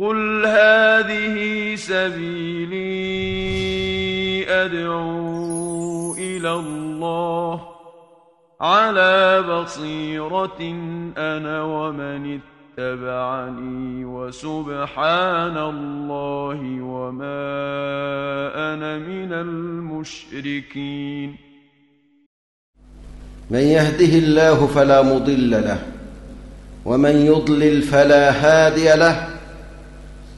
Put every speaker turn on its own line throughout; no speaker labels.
قل هذه سبيلي أدعو إلى الله على بصيرة أنا ومن اتبعني وسبحان الله وما أنا من المشركين
من يهده الله فلا مضل له ومن يضلل فلا هادي له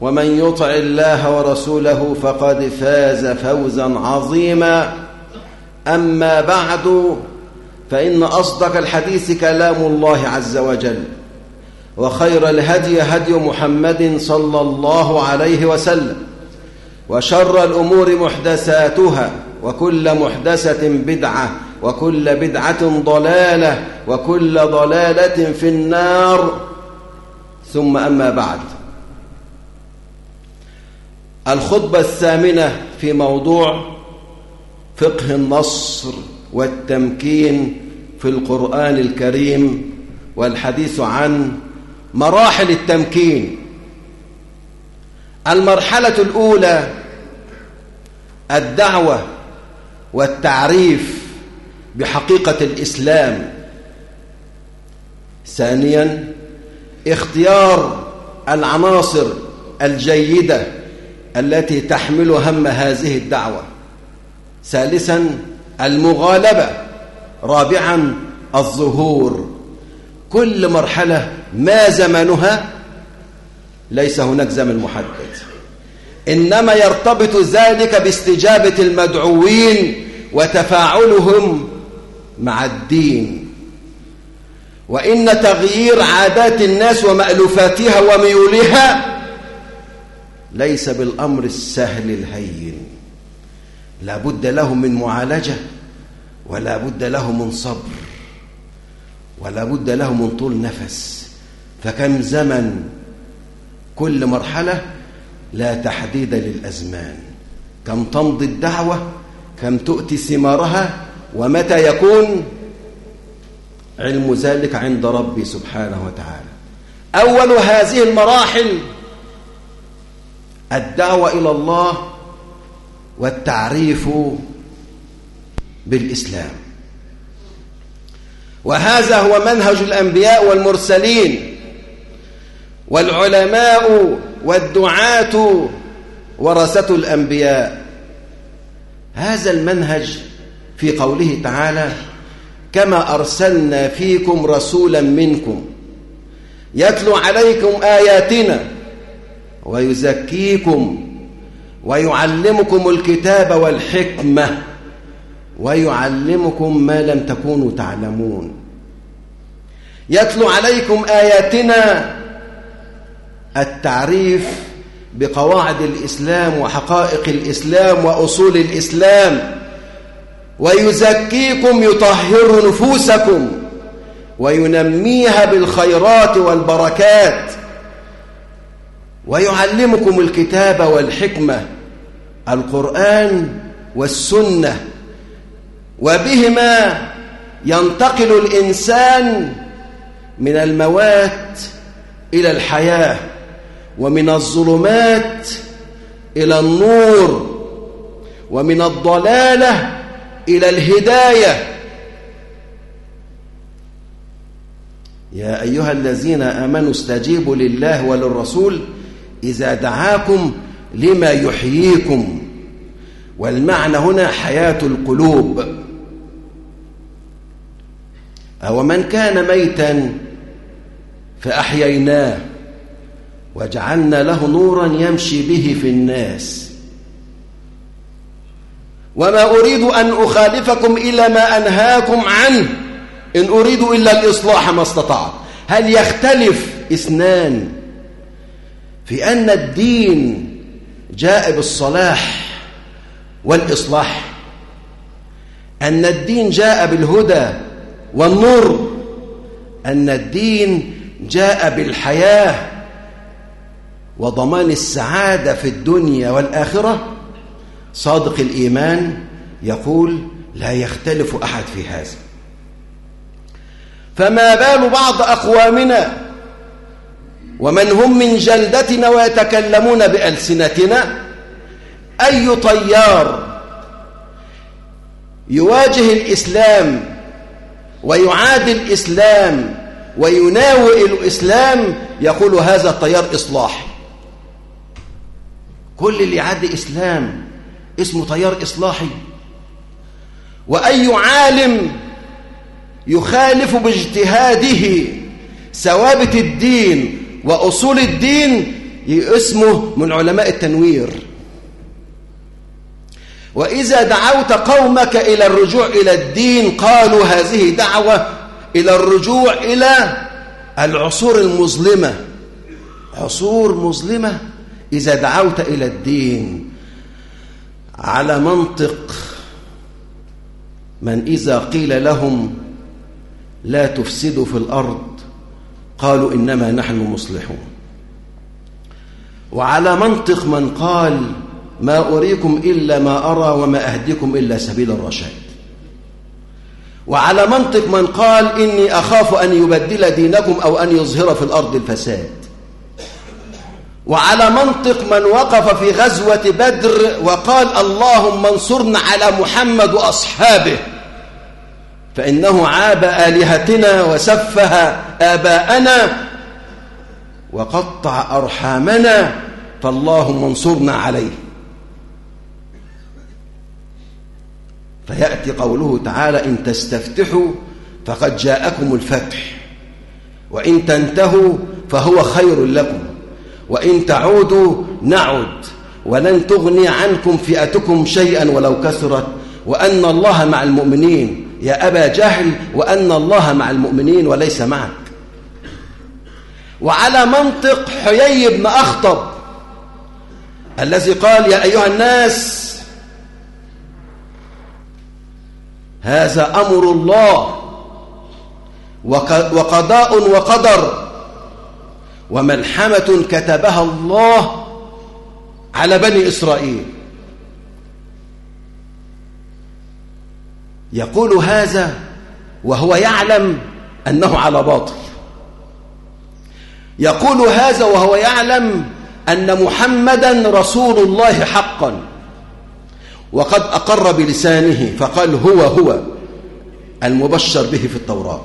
ومن يطع الله ورسوله فقد فاز فوزا عظيما. أما بعد فإن أصدق الحديث كلام الله عز وجل وخير الهدي هدي محمد صلى الله عليه وسلم وشر الأمور محدثاتها وكل محدثة بدعة وكل بدعة ضلالة وكل ضلالة في النار. ثم أما بعد الخطبة الثامنة في موضوع فقه النصر والتمكين في القرآن الكريم والحديث عن مراحل التمكين. المرحلة الأولى الدعوة والتعريف بحقيقة الإسلام. ثانيا اختيار العناصر الجيدة التي تحمل هم هذه الدعوة. ثالثا المغالبة. رابعا الظهور. كل مرحلة ما زمنها ليس هناك زمن محدد. إنما يرتبط ذلك باستجابة المدعوين وتفاعلهم مع الدين. وإن تغيير عادات الناس ومألوفاتها وميولها ليس بالأمر السهل الهين. لا بد له من معالجة ولا بد له من صبر ولا بد له من طول نفس. فكم زمن كل مرحلة لا تحديد للأزمان. كم تمضي الدعوة كم تؤتي ثمارها ومتى يكون؟ علم ذلك عند ربي سبحانه وتعالى. أول هذه المراحل الدعوة إلى الله والتعريف بالإسلام. وهذا هو منهج الأنبياء والمرسلين والعلماء والدعاة ورثة الأنبياء. هذا المنهج في قوله تعالى كما أرسلنا فيكم رسولا منكم يتلو عليكم آياتنا ويزكيكم ويعلمكم الكتاب والحكمة ويعلمكم ما لم تكونوا تعلمون. يتلو عليكم آياتنا التعريف بقواعد الإسلام وحقائق الإسلام وأصول الإسلام. ويزكيكم يطهر نفوسكم وينميها بالخيرات والبركات. ويعلمكم الكتاب والحكمة القرآن والسنة وبهما ينتقل الإنسان من الموات إلى الحياة ومن الظلمات إلى النور ومن الضلالة إلى الهداية. يا أيها الذين آمنوا استجيبوا لله وللرسول إذا دعاكم لما يحييكم. والمعنى هنا حياة القلوب. أو من كان ميتا فأحييناه وجعلنا له نورا يمشي به في الناس. وما أريد أن أخالفكم إلى ما أنهاكم عنه. إن أريد إلا الإصلاح ما استطعت. هل يختلف اثنان؟ في أن الدين جاء بالصلاح والإصلاح. أن الدين جاء بالهدى والنور. أن الدين جاء بالحياة وضمان السعادة في الدنيا والآخرة. صادق الإيمان يقول لا يختلف أحد في هذا. فما بال بعض أقوامنا ومن هم من جلدتنا ويتكلمون بألسنتنا؟ أي طيار يواجه الإسلام ويعادي الإسلام ويناوئ الإسلام يقول هذا طيار إصلاح. كل اللي يعادي إسلام اسمه طيار إصلاحي. وأي عالم يخالف باجتهاده ثوابت الدين وأصول الدين اسمه من علماء التنوير. وإذا دعوت قومك إلى الرجوع إلى الدين قالوا هذه دعوة إلى الرجوع إلى العصور المظلمة. عصور مظلمة. إذا دعوت إلى الدين على منطق من إذا قيل لهم لا تفسدوا في الأرض قالوا إنما نحن مصلحون. وعلى منطق من قال ما أريكم إلا ما أرى وما أهديكم إلا سبيل الرشاد. وعلى منطق من قال إني أخاف أن يبدل دينكم أو أن يظهر في الأرض الفساد. وعلى منطق من وقف في غزوة بدر وقال اللهم انصرنا على محمد وأصحابه. فإنه عاب آلهتنا وسفه آباءنا وقطع أرحامنا فاللهم انصرنا عليه. فيأتي قوله تعالى إن تستفتحوا فقد جاءكم الفتح وإن تنتهوا فهو خير لكم وإن تعودوا نعد ولن تغني عنكم فئتكم شيئا ولو كثرت وأن الله مع المؤمنين. يا أبا جهل وأن الله مع المؤمنين وليس معك. وعلى منطق حيي بن أخطب الذي قال يا أيها الناس هذا أمر الله وقضاء وقدر وملحمة كتبها الله على بني إسرائيل. يقول هذا وهو يعلم أنه على باطل. يقول هذا وهو يعلم أن محمدا رسول الله حقا. وقد أقر بلسانه فقال هو هو المبشر به في التوراة.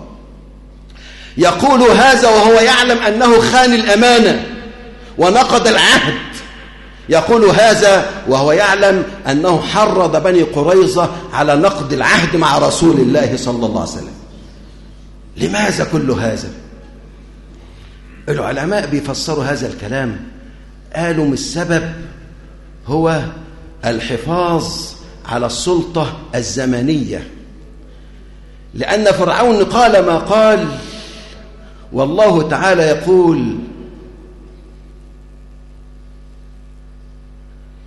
يقول هذا وهو يعلم أنه خان الأمانة ونقض العهد يقول هذا وهو يعلم أنه حرض بني قريظة على نقض العهد مع رسول الله صلى الله عليه وسلم. لماذا كل هذا؟ العلماء بيفسروا هذا الكلام. قالوا من السبب هو الحفاظ على السلطة الزمنية. لأن فرعون قال ما قال والله تعالى يقول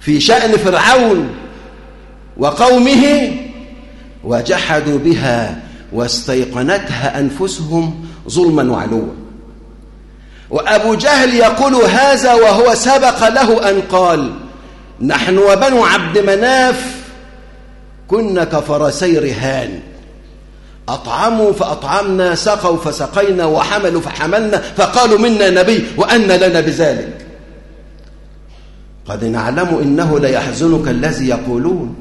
في شأن فرعون وقومه وجحدوا بها واستيقنتها أنفسهم ظلما وعلوا. وأبو جهل يقول هذا وهو سبق له أن قال نحن وبنو عبد مناف كنا كفرسي رهان. أطعموا فأطعمنا سقوا فسقينا وحملوا فحملنا فقالوا منا نبي وأن لنا بذلك. قد نعلم إنه ليحزنك الذي يقولون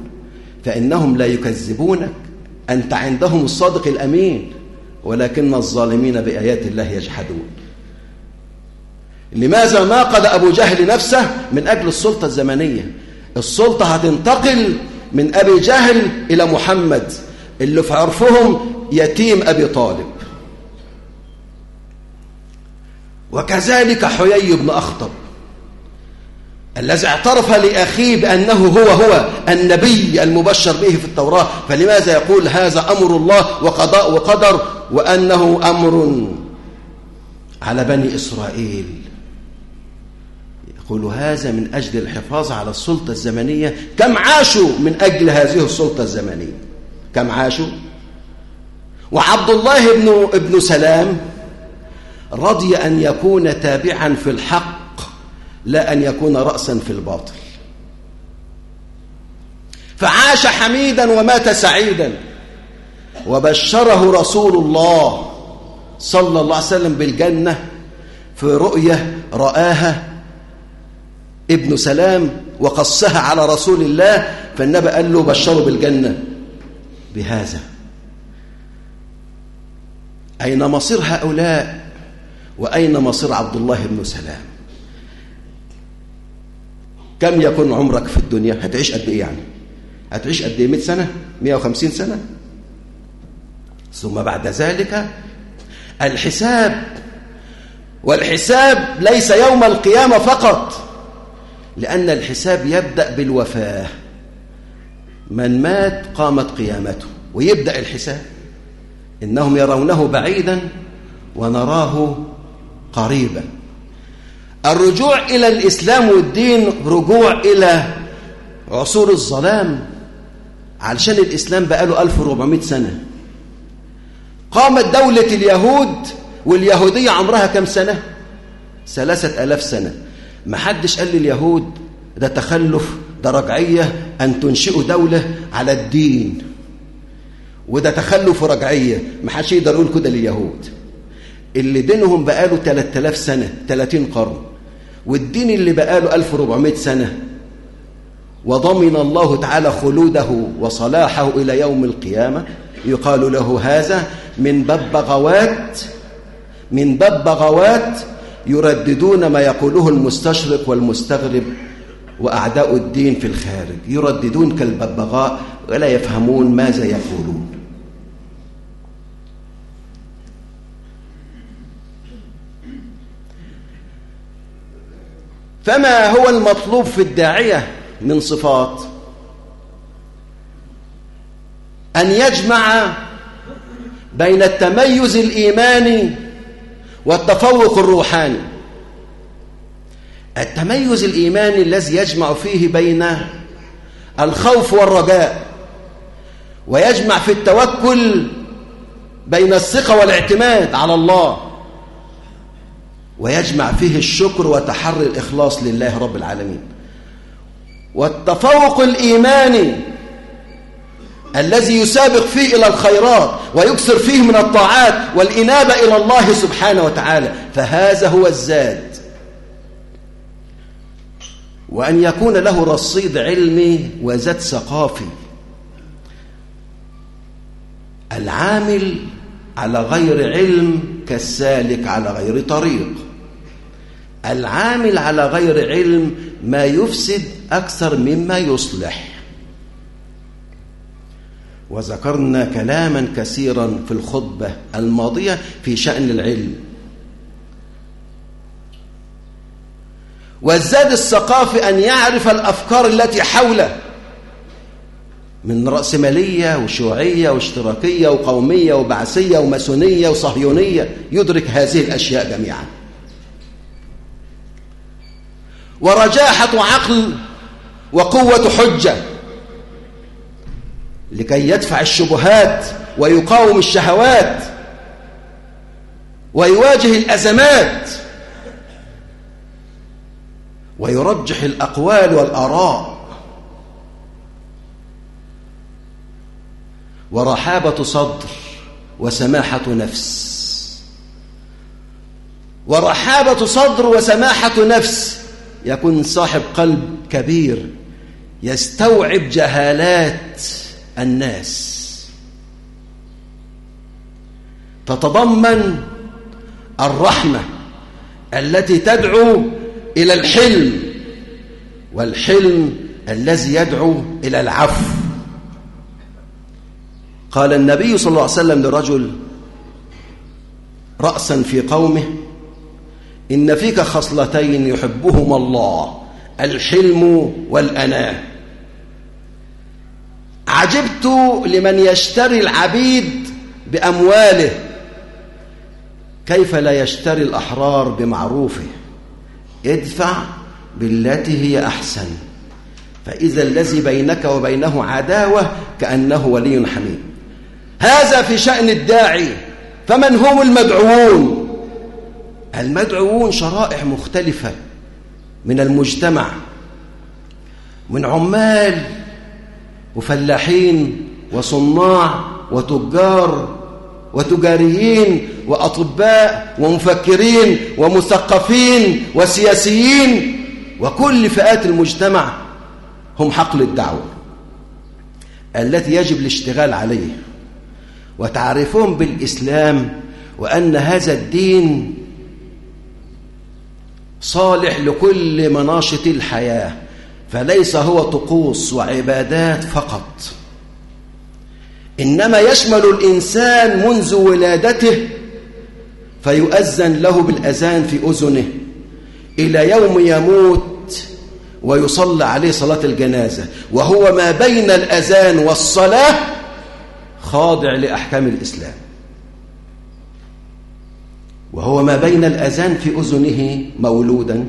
فإنهم لا يكذبونك أنت عندهم الصادق الأمين ولكن الظالمين بآيات الله يجحدون. لماذا ناقض أبو جهل نفسه من أجل السلطة الزمنية؟ السلطة هتنتقل من أبي جهل إلى محمد اللي في عرفهم يتيم أبي طالب. وكذلك حيي بن أخطب الذي اعترف لأخيه بأنه هو هو النبي المبشر به في التوراة فلماذا يقول هذا أمر الله وقضاء وقدر وأنه أمر على بني إسرائيل؟ يقول هذا من أجل الحفاظ على السلطة الزمنية. كم عاشوا من أجل هذه السلطة الزمنية؟ كم عاشوا؟ وعبد الله بن, ابن سلام رضي أن يكون تابعا في الحق لا أن يكون رأسا في الباطل. فعاش حميدا ومات سعيدا. وبشره رسول الله صلى الله عليه وسلم بالجنة في رؤية رآها ابن سلام وقصها على رسول الله فالنبي قال له بشره بالجنة. بهذا. أين مصير هؤلاء؟ وأين مصير عبد الله بن سلام؟ كم يكون عمرك في الدنيا؟ هتعيش قد إيه يعني؟ هتعيش قد إيه؟ 100 سنة؟ 150 سنة؟ ثم بعد ذلك الحساب. والحساب ليس يوم القيامة فقط لأن الحساب يبدأ بالوفاة. من مات قامت قيامته ويبدأ الحساب. إنهم يرونه بعيدا ونراه قريبا. الرجوع إلى الإسلام والدين رجوع إلى عصور الظلام. علشان الإسلام بقاله 1400 سنة. قامت دولة اليهود واليهودية عمرها كم سنة؟ ثلاثة ألاف سنة. ما حدش قال لليهود ده تخلف ده رجعية أن تنشئوا دولة على الدين. وده تخلف ورجعية. ما حدش يقدر يقول كده لليهود. اللي دينهم بقاله 3000 سنة 30 قرن. والدين اللي بقاله 1400 سنة. وضمن الله تعالى خلوده وصلاحه إلى يوم القيامة يقال له هذا من باب بغوات من باب بغوات يرددون ما يقوله المستشرق والمستغرب وأعداء الدين في الخارج. يرددون كالببغاء ولا يفهمون ماذا يقولون. فما هو المطلوب في الداعية من صفات؟ أن يجمع بين التميز الإيماني والتفوق الروحاني. التميز الإيماني الذي يجمع فيه بين الخوف والرجاء ويجمع في التوكل بين الثقة والاعتماد على الله. ويجمع فيه الشكر وتحري الإخلاص لله رب العالمين. والتفوق الإيماني الذي يسابق فيه إلى الخيرات ويكثر فيه من الطاعات والإنابة إلى الله سبحانه وتعالى فهذا هو الزاد. وأن يكون له رصيد علمي وزاد ثقافي. العامل على غير علم كالسالك على غير طريق. العامل على غير علم ما يفسد أكثر مما يصلح. وذكرنا كلاما كثيرا في الخطبة الماضية في شأن العلم. والزاد الثقافي أن يعرف الأفكار التي حوله من رأسمالية وشيوعية واشتراكية وقومية وبعثية وماسونية وصهيونية. يدرك هذه الأشياء جميعاً. ورجاحة عقل وقوة حجة لكي يدفع الشبهات ويقاوم الشهوات ويواجه الأزمات ويرجح الأقوال والآراء ورحابة صدر وسماحة نفس ورحابة صدر وسماحة نفس يكون صاحب قلب كبير يستوعب جهالات الناس. تتضمن الرحمة التي تدعو إلى الحلم والحلم الذي يدعو إلى العفو. قال النبي صلى الله عليه وسلم لرجل رأسا في قومه إن فيك خصلتين يحبهما الله الحلم والأناة. عجبت لمن يشتري العبيد بأمواله كيف لا يشتري الأحرار بمعروفه؟ ادفع بالتي هي أحسن. فإذا الذي بينك وبينه عداوة كأنه ولي حميم. هذا في شأن الداعي فمن هم المدعوون. المدعوون شرائح مختلفة من المجتمع من عمال وفلاحين وصناع وتجار وتجاريين وأطباء ومفكرين ومثقفين وسياسيين وكل فئات المجتمع هم حقل الدعوة التي يجب الاشتغال عليه. وتعرفون بالإسلام وأن هذا الدين صالح لكل مناشط الحياة فليس هو طقوس وعبادات فقط. إنما يشمل الإنسان منذ ولادته فيؤذن له بالأذان في أذنه إلى يوم يموت ويصلى عليه صلاة الجنازة وهو ما بين الأذان والصلاة خاضع لأحكام الإسلام. وهو ما بين الأذان في أذنه مولودا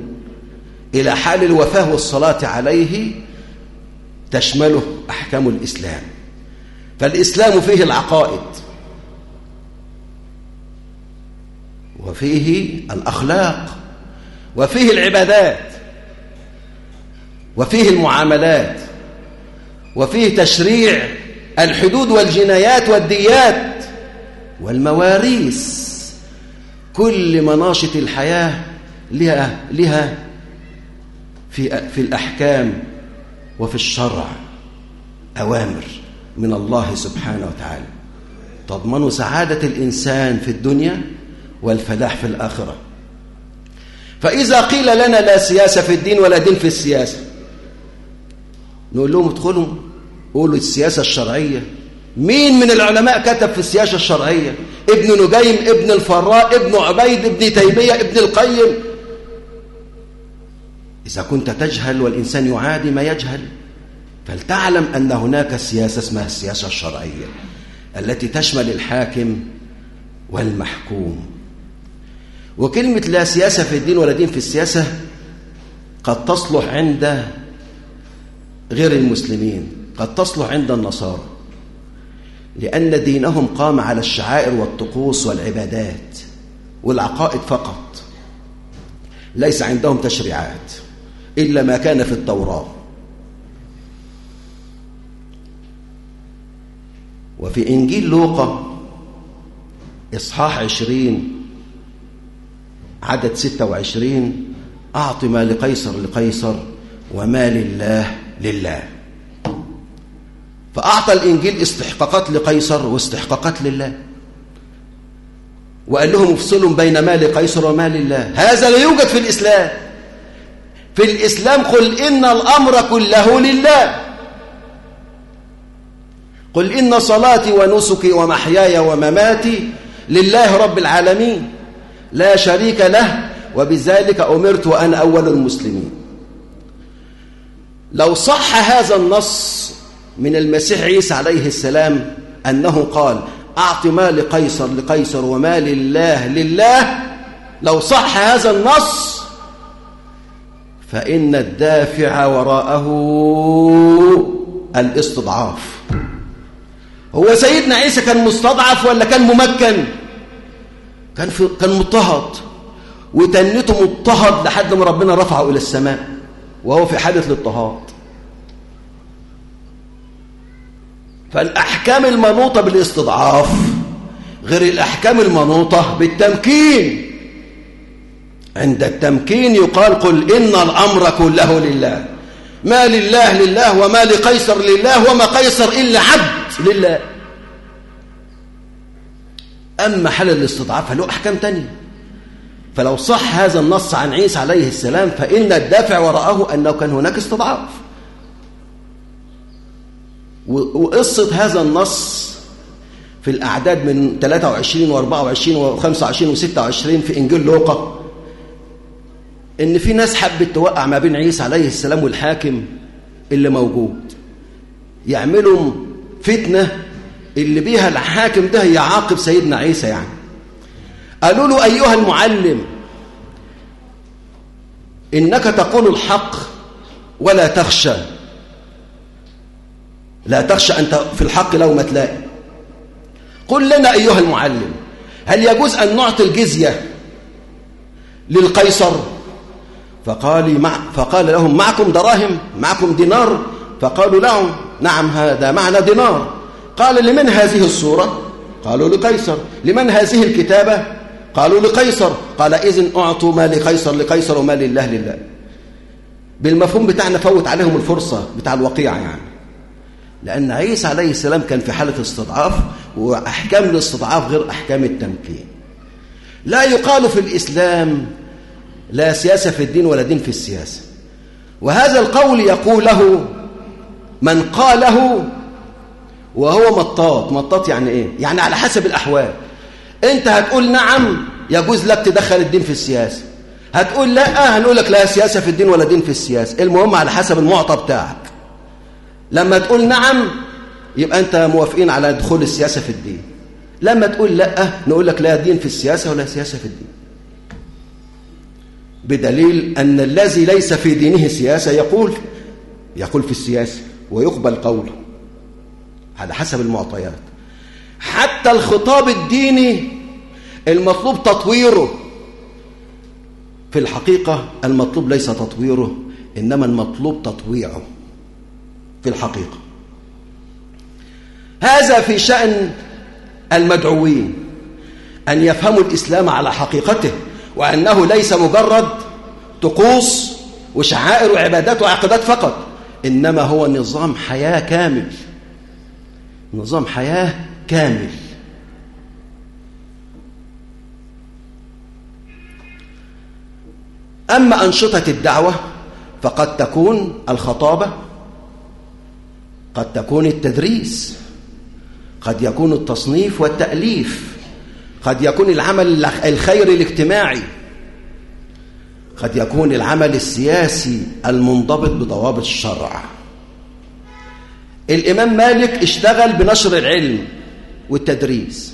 إلى حال الوفاة والصلاة عليه تشمله أحكام الإسلام. فالإسلام فيه العقائد وفيه الأخلاق وفيه العبادات وفيه المعاملات وفيه تشريع الحدود والجنايات والديات والمواريث. كل مناشط الحياة لها, لها في, في الأحكام وفي الشرع أوامر من الله سبحانه وتعالى. تضمن سعادة الإنسان في الدنيا والفلاح في الآخرة. فإذا قيل لنا لا سياسة في الدين ولا دين في السياسة نقول لهم ادخلوا قولوا السياسة الشرعية. مين من العلماء كتب في السياسة الشرعية؟ ابن نجيم ابن الفراء ابن عبيد ابن تيمية ابن القيم. إذا كنت تجهل والإنسان يعادي ما يجهل فلتعلم أن هناك سياسة اسمها السياسة الشرعية التي تشمل الحاكم والمحكوم. وكلمة لا سياسة في الدين ولا دين في السياسة قد تصلح عند غير المسلمين قد تصلح عند النصارى. لأن دينهم قام على الشعائر والطقوس والعبادات والعقائد فقط. ليس عندهم تشريعات إلا ما كان في التوراة. وفي إنجيل لوقا إصحاح عشرين عدد ستة وعشرين أعط ما لقيصر لقيصر وما لله لله. فأعطى الإنجيل استحقاقات لقيصر واستحقاقات لله. وقال لهم افصلوا بين ما لقيصر وما لله. هذا لا يوجد في الإسلام. في الإسلام قل إن الأمر كله لله. قل إن صلاتي ونسكي ومحياي ومماتي لله رب العالمين. لا شريك له وبذلك أمرت وأنا أول المسلمين. لو صح هذا النص من المسيح عيسى عليه السلام أنه قال أعط ما لقيصر لقيصر وما لله لله لو صح هذا النص فإن الدافع وراءه الاستضعاف. هو سيدنا عيسى كان مستضعف ولا كان ممكن؟ كان في كان مضطهد. وتنته مضطهد لحد ما ربنا رفعه إلى السماء وهو في حالة الاضطهاد. فالأحكام المنوطة بالاستضعاف غير الأحكام المنوطة بالتمكين. عند التمكين يقال قل إن الأمر كله لله. ما لله لله وما لقيصر لله وما قيصر إلا عبد لله. أما حال الاستضعاف فله أحكام تانية. فلو صح هذا النص عن عيسى عليه السلام فإن الدافع وراءه أنه كان هناك استضعاف. وقصة هذا النص في الأعداد من 23 و24 و25 و26 في إنجيل لوقا إن في ناس حبت توقع ما بين عيسى عليه السلام والحاكم اللي موجود. يعملوا فتنة اللي بيها الحاكم ده يعاقب سيدنا عيسى يعني. قالوا له أيها المعلم إنك تقول الحق ولا تخشى. لا تخشى أنت في الحق لو ما تلاقي. قل لنا أيها المعلم هل يجوز أن نعطي الجزية للقيصر؟ فقال, مع فقال لهم معكم دراهم معكم دينار؟ فقالوا لهم نعم هذا معنا دينار. قال لمن هذه الصورة؟ قالوا لقيصر. لمن هذه الكتابة؟ قالوا لقيصر. قال إذن أعطوا ما لقيصر لقيصر وما لله لله. بالمفهوم بتاعنا فوت عليهم الفرصة بتاع الوقيعة يعني. لأن عيسى عليه السلام كان في حالة استضعاف وأحكام الاستضعاف غير أحكام التمكين. لا يقال في الإسلام لا سياسة في الدين ولا دين في السياسة. وهذا القول يقوله من قاله وهو مطاط. مطاط يعني إيه؟ يعني على حسب الأحوال. أنت هتقول نعم يجوز لك تدخل الدين في السياسة. هتقول لا هنقول لك لا سياسة في الدين ولا دين في السياسة. المهم على حسب المعطى بتاعك. لما تقول نعم يبقى أنت موافقين على دخول السياسة في الدين. لما تقول لأ نقول لك لا دين في السياسة ولا سياسة في الدين. بدليل أن الذي ليس في دينه سياسة يقول يقول في السياسة ويقبل قوله على حسب المعطيات. حتى الخطاب الديني المطلوب تطويره. في الحقيقة المطلوب ليس تطويره إنما المطلوب تطويعه. في الحقيقة. هذا في شأن المدعوين أن يفهموا الإسلام على حقيقته وأنه ليس مجرد طقوس وشعائر وعبادات وعقدات فقط إنما هو نظام حياة كامل. نظام حياة كامل. أما أنشطة الدعوة فقد تكون الخطابة قد تكون التدريس قد يكون التصنيف والتأليف قد يكون العمل الخيري الاجتماعي قد يكون العمل السياسي المنضبط بضوابط الشرع. الإمام مالك اشتغل بنشر العلم والتدريس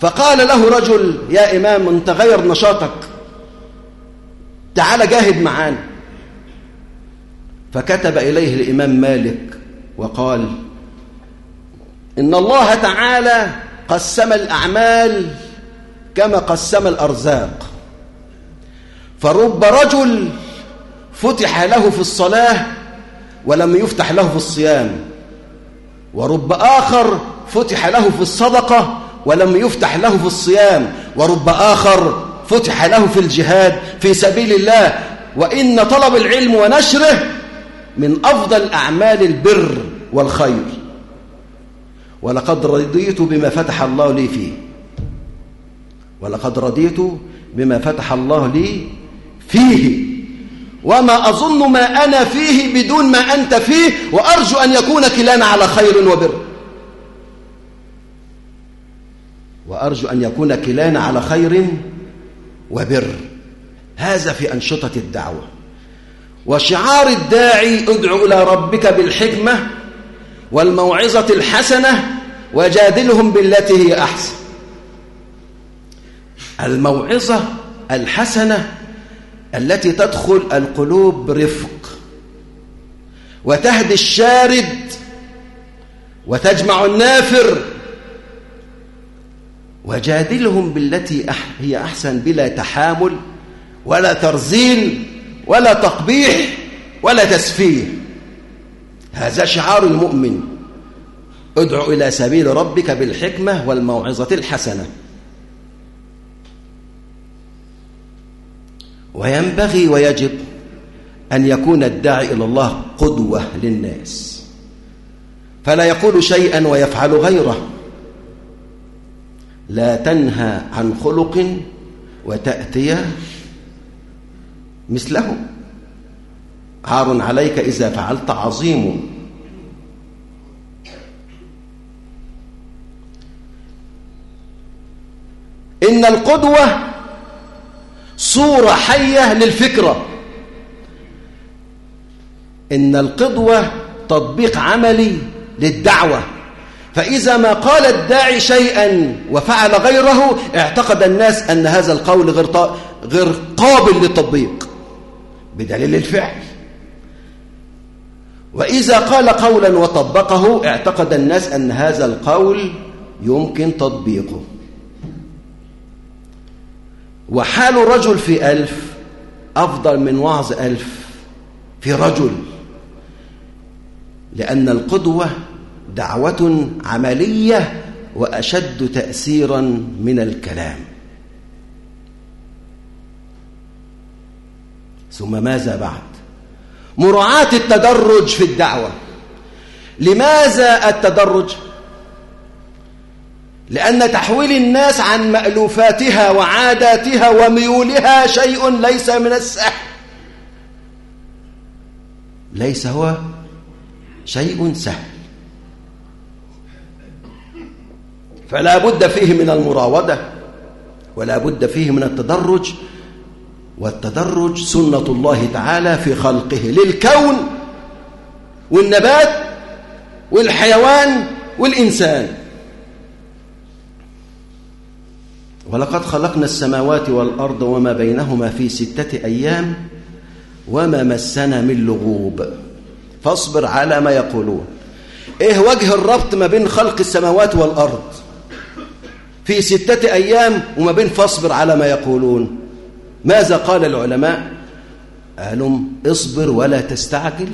فقال له رجل يا إمام أنت غير نشاطك تعال جاهد معانا. فكتب إليه الإمام مالك وقال إن الله تعالى قسم الأعمال كما قسم الأرزاق. فرب رجل فتح له في الصلاة ولم يفتح له في الصيام. ورب آخر فتح له في الصدقة ولم يفتح له في الصيام. ورب آخر فتح له في الجهاد في سبيل الله. وإن طلب العلم ونشره من أفضل أعمال البر. والخير. ولقد رضيت بما فتح الله لي فيه. ولقد رضيت بما فتح الله لي فيه. وما أظن ما أنا فيه بدون ما أنت فيه وأرجو أن يكون كلانا على خير وبر. وأرجو أن يكون كلانا على خير وبر. هذا في أنشطة الدعوة. وشعار الداعي ادع إلى ربك بالحكمة والموعظة الحسنة وجادلهم بالتي هي أحسن. الموعظة الحسنة التي تدخل القلوب برفق وتهدي الشارد وتجمع النافر وجادلهم بالتي هي أحسن بلا تحامل ولا ترزيل ولا تقبيح ولا تسفيه. هذا شعار المؤمن. ادع إلى سبيل ربك بالحكمة والموعظة الحسنة. وينبغي ويجب أن يكون الداعي إلى الله قدوة للناس. فلا يقول شيئا ويفعل غيره. لا تنهى عن خلق وتأتي مثله. عار عليك إذا فعلت عظيم. إن القدوة صورة حية للفكرة. إن القدوة تطبيق عملي للدعوة. فإذا ما قال الداعي شيئا وفعل غيره اعتقد الناس أن هذا القول غير غير قابل للتطبيق. بدليل الفعل. وإذا قال قولا وطبقه اعتقد الناس أن هذا القول يمكن تطبيقه. وحال رجل في ألف أفضل من وعظ ألف في رجل لأن القدوة دعوة عملية وأشد تأثيرا من الكلام. ثم ماذا بعد؟ مراعاة التدرج في الدعوة. لماذا التدرج؟ لأن تحويل الناس عن مألوفاتها وعاداتها وميولها شيء ليس من السهل ليس هو شيء سهل. فلا بد فيه من المراودة ولا بد فيه من التدرج والتدرج سنة الله تعالى في خلقه للكون والنبات والحيوان والإنسان. ولقد خلقنا السماوات والأرض وما بينهما في ستة أيام وما مسنا من لغوب. فاصبر على ما يقولون. إيه وجه الربط ما بين خلق السماوات والأرض؟ في ستة أيام وما بين فاصبر على ما يقولون. ماذا قال العلماء؟ قالوا اصبر ولا تستعجل.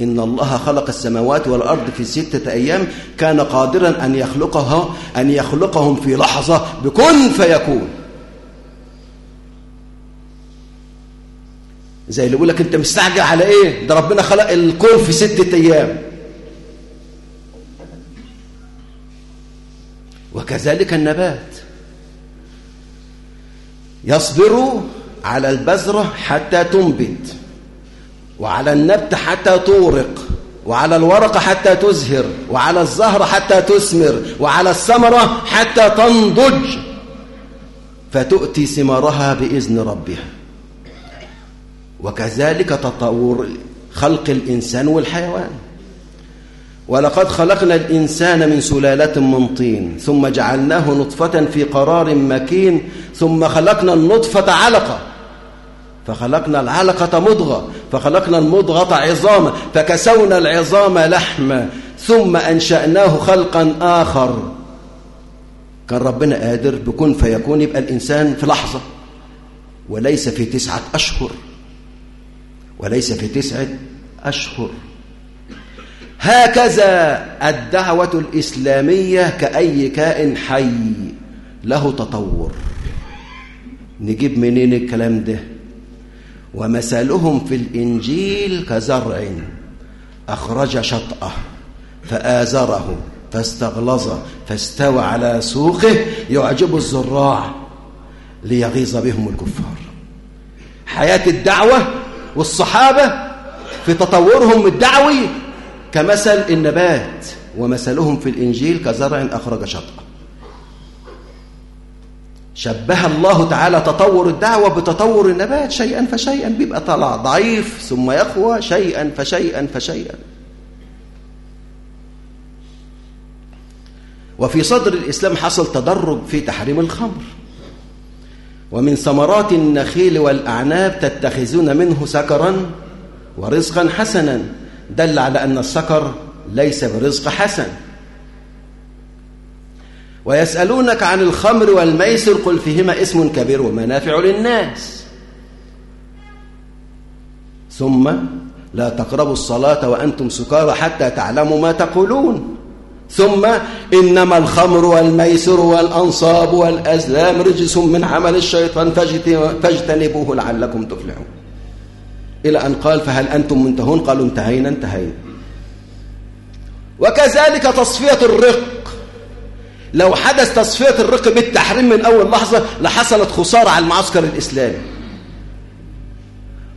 إن الله خلق السماوات والأرض في ستة أيام. كان قادرا أن يخلقها أن يخلقهم في لحظة. بكن فيكون. زي اللي يقول لك أنت مستعجل على إيه؟ ده ربنا خلق الكون في ستة أيام. وكذلك النبات. يصبر على البذرة حتى تنبت وعلى النبت حتى تورق وعلى الورقة حتى تزهر وعلى الزهر حتى تثمر وعلى الثمرة حتى تنضج. فتؤتي ثمارها بإذن ربها. وكذلك تطور خلق الإنسان والحيوان. ولقد خلقنا الإنسان من سلالة من طين ثم جعلناه نطفة في قرار مكين ثم خلقنا النطفة علقة. فخلقنا العلقة مضغة فخلقنا المضغة عظاما فكسونا العظام لحما ثم أنشأناه خلقا آخر. كان ربنا قادر بكون فيكون يبقى الإنسان في لحظة وليس في تسعة أشهر وليس في تسعة أشهر. هكذا الدعوة الإسلامية كأي كائن حي له تطور. نجيب منين الكلام ده؟ ومثلهم في الإنجيل كزرع أخرج شطأه فآزره فاستغلظ فاستوى على سوقه يعجب الزراع ليغيظ بهم الكفار. حياة الدعوة والصحابة في تطورهم الدعوي كمثل النبات ومثلهم في الإنجيل كزرع أخرج شطأه شبه الله تعالى تطور الدعوة بتطور النبات شيئا فشيئا بيبقى طلع ضعيف ثم يقوى شيئا فشيئا فشيئا. وفي صدر الإسلام حصل تدرج في تحريم الخمر. ومن ثمرات النخيل والأعناب تتخذون منه سكرا ورزقا حسنا. دل على أن السكر ليس برزق حسن. ويسألونك عن الخمر والميسر قل فيهما اسم كبير ومنافع للناس. ثم لا تقربوا الصلاة وأنتم سكارى حتى تعلموا ما تقولون. ثم إنما الخمر والميسر والأنصاب والأزلام رجس من عمل الشيطان فاجتنبوه لعلكم تفلحون. إلى أن قال فهل أنتم منتهون؟ قالوا انتهينا انتهينا. وكذلك تصفية الرق. لو حدث تصفية الرق بالتحريم من أول لحظة لحصلت خسارة على المعسكر الإسلامي.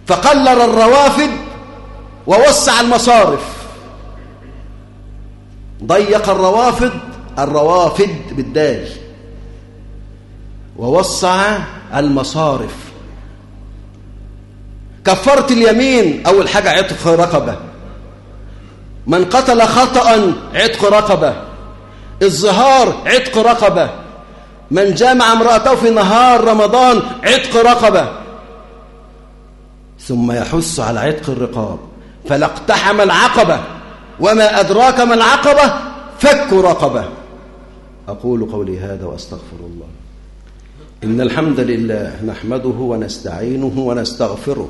فقلل الروافد ووسع المصارف. ضيق الروافد الروافد بالدال. ووسع المصارف. كفرت اليمين أول حاجة عتق رقبة. من قتل خطأ عتق رقبة. الظهار عتق رقبة. من جامع امرأته في نهار رمضان عتق رقبة. ثم يحث على عتق الرقاب. فلا اقتحم العقبة. وما أدراك ما العقبة؟ فك رقبة. أقول قولي هذا وأستغفر الله. إن الحمد لله نحمده ونستعينه ونستغفره.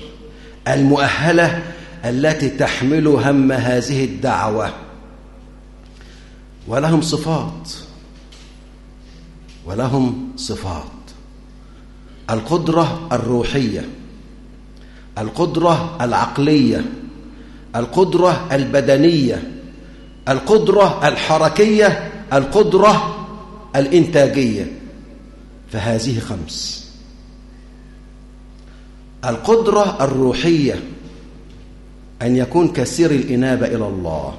المؤهلة التي تحمل هم هذه الدعوة. ولهم صفات. ولهم صفات. القدرة الروحية. القدرة العقلية. القدرة البدنية. القدرة الحركية. القدرة الإنتاجية. فهذه خمس. القدرة الروحية أن يكون كثير الإنابة إلى الله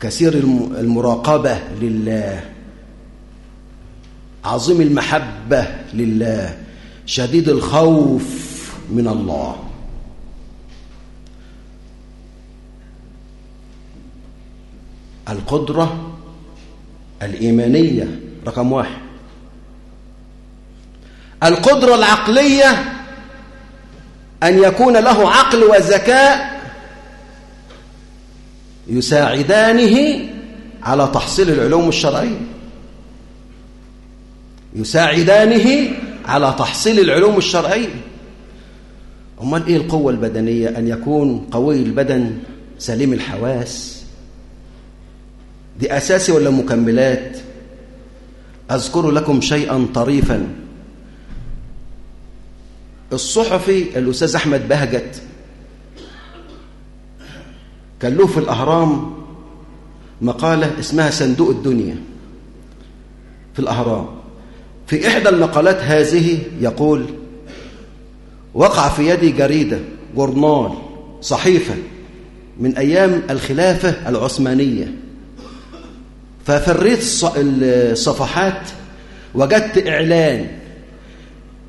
كثير المراقبة لله عظيم المحبة لله شديد الخوف من الله. القدرة الإيمانية رقم واحد. القدرة العقلية أن يكون له عقل وذكاء يساعدانه على تحصيل العلوم الشرعية. يساعدانه على تحصيل العلوم الشرعية. أمال إيه القوة البدنية؟ أن يكون قوي البدن سليم الحواس. دي أساسي ولا مكملات؟ أذكر لكم شيئا طريفا. الصحفي الأستاذ أحمد بهجت. كان له في الأهرام مقالة اسمها صندوق الدنيا. في الأهرام. في إحدى المقالات هذه يقول وقع في يدي جريدة جورنال صحيفة من أيام الخلافة العثمانية. ففريت الصفحات وجدت إعلان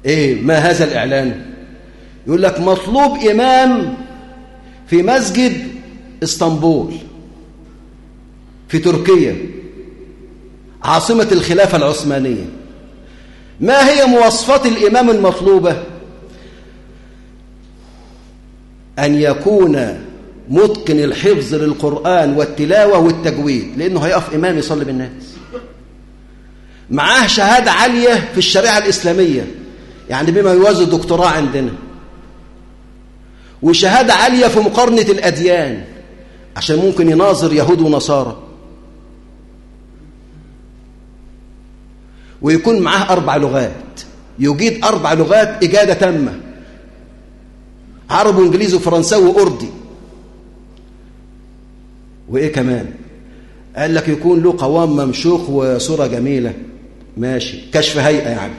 إيه ما هذا الإعلان؟ يقول لك مطلوب إمام في مسجد إسطنبول في تركيا عاصمة الخلافة العثمانية. ما هي مواصفات الإمام المطلوبة؟ أن يكون متقن الحفظ للقرآن والتلاوة والتجويد لأنه هيقف إمام يصلي بالناس. معاه شهادة عالية في الشريعة الإسلامية. يعني بما يوازي الدكتوراه عندنا. وشهادة عالية في مقارنة الأديان عشان ممكن يناظر يهود ونصارى. ويكون معاه أربع لغات. يجيد أربع لغات إجادة تامة. عربي وإنجليزي وفرنساوي وأردي. وإيه كمان؟ قال لك يكون له قوام ممشوخ وصورة جميلة. ماشي. كشف هيئة يعني.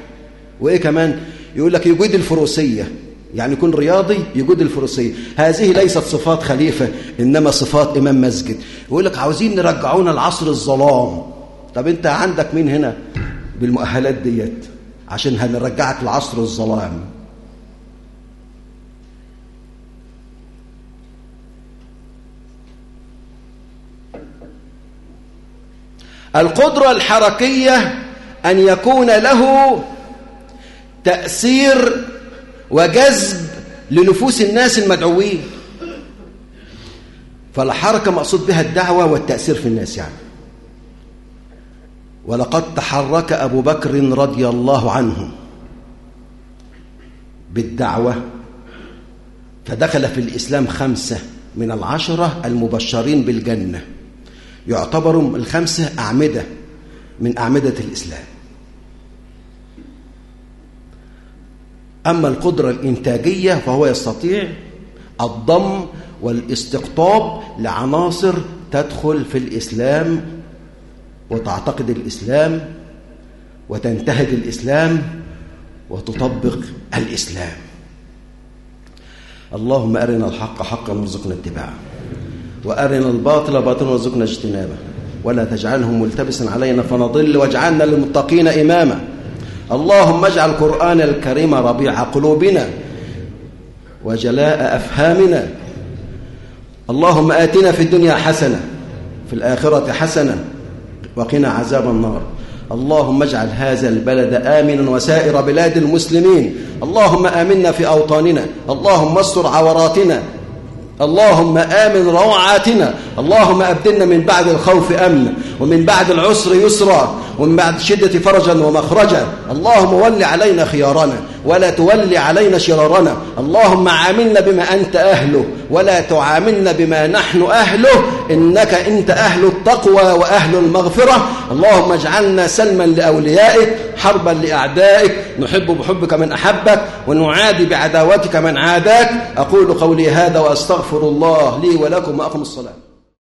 وإيه كمان؟ يقول لك يجيد الفروسية. يعني يكون رياضي يجود الفروسية. هذه ليست صفات خليفة إنما صفات إمام مسجد. يقول لك عاوزين نرجعونا العصر الظلام. طب أنت عندك مين هنا بالمؤهلات ديت؟ عشان هنرجعك لعصر الظلام. القدرة الحركية أن يكون له تأثير وجذب لنفوس الناس المدعوين. فالحركة مقصود بها الدعوة والتأثير في الناس يعني. ولقد تحرك أبو بكر رضي الله عنه بالدعوة فدخل في الإسلام خمسة من العشرة المبشرين بالجنة. يعتبروا الخمسة أعمدة من أعمدة الإسلام. أما القدرة الإنتاجية فهو يستطيع الضم والاستقطاب لعناصر تدخل في الإسلام وتعتقد الإسلام وتنتهج الإسلام وتطبق الإسلام. اللهم أرنا الحق حقا وارزقنا اتباعه وأرنا الباطل باطلا وارزقنا اجتنابه ولا تجعله ملتبسا علينا فنضل واجعلنا للمتقين إماما. اللهم اجعل القرآن الكريم ربيع قلوبنا وجلاء أفهامنا. اللهم آتنا في الدنيا حسنة في الآخرة حسنة وقنا عذاب النار. اللهم اجعل هذا البلد آمنا وسائر بلاد المسلمين. اللهم آمنا في أوطاننا. اللهم استر عوراتنا. اللهم آمن روعاتنا. اللهم أبدلنا من بعد الخوف أمنا ومن بعد العسر يسرا ومن بعد الشدة فرجا ومخرجا. اللهم ول علينا خيارنا. ولا تولي علينا شرارنا. اللهم عاملنا بما أنت أهله ولا تعاملنا بما نحن أهله. إنك أنت أهل التقوى وأهل المغفرة. اللهم اجعلنا سلما لأوليائك حربا لأعدائك. نحب بحبك من أحبك ونعادي بعداوتك من عاداك. أقول قولي هذا وأستغفر الله لي ولكم وأقم الصلاة.